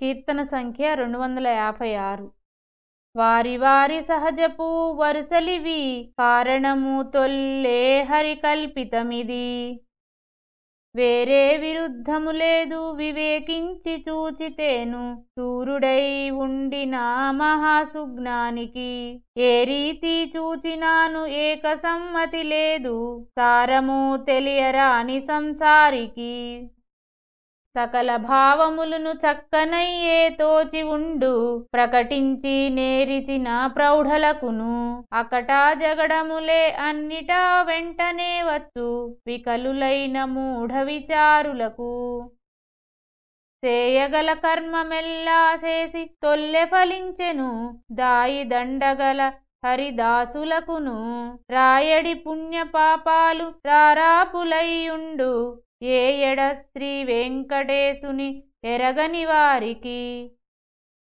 కీర్తన సంఖ్య రెండు వందల యాభై ఆరు. వారి వారి సహజపు వరుసలివి కారణము తొల్లే హరికల్పితమిది. వేరే విరుద్ధము లేదు వివేకించి చూచితేను సూర్యుడై ఉండిన మహాసుజ్ఞానికి. ఏ రీతి చూచినాను ఏక సమ్మతి లేదు సారము తెలియరాని సంసారికి. సకల భావములను చక్కనయ్యే తోచి ఉండు ప్రకటించి నేరిచిన ప్రౌఢలకును. అకటా జగడములే అన్నిటా వెంటనే వచ్చు వికలులైన మూఢ విచారులకు. చేయగల కర్మమెల్లా చేసి తొల్లె ఫలించెను దాయి దండగల హరిదాసులకును. రాయడి పుణ్య పాపాలు రారాపులయ్యుండు ఏ శ్రీ వెంకటేశుని ఎరగని వారికి?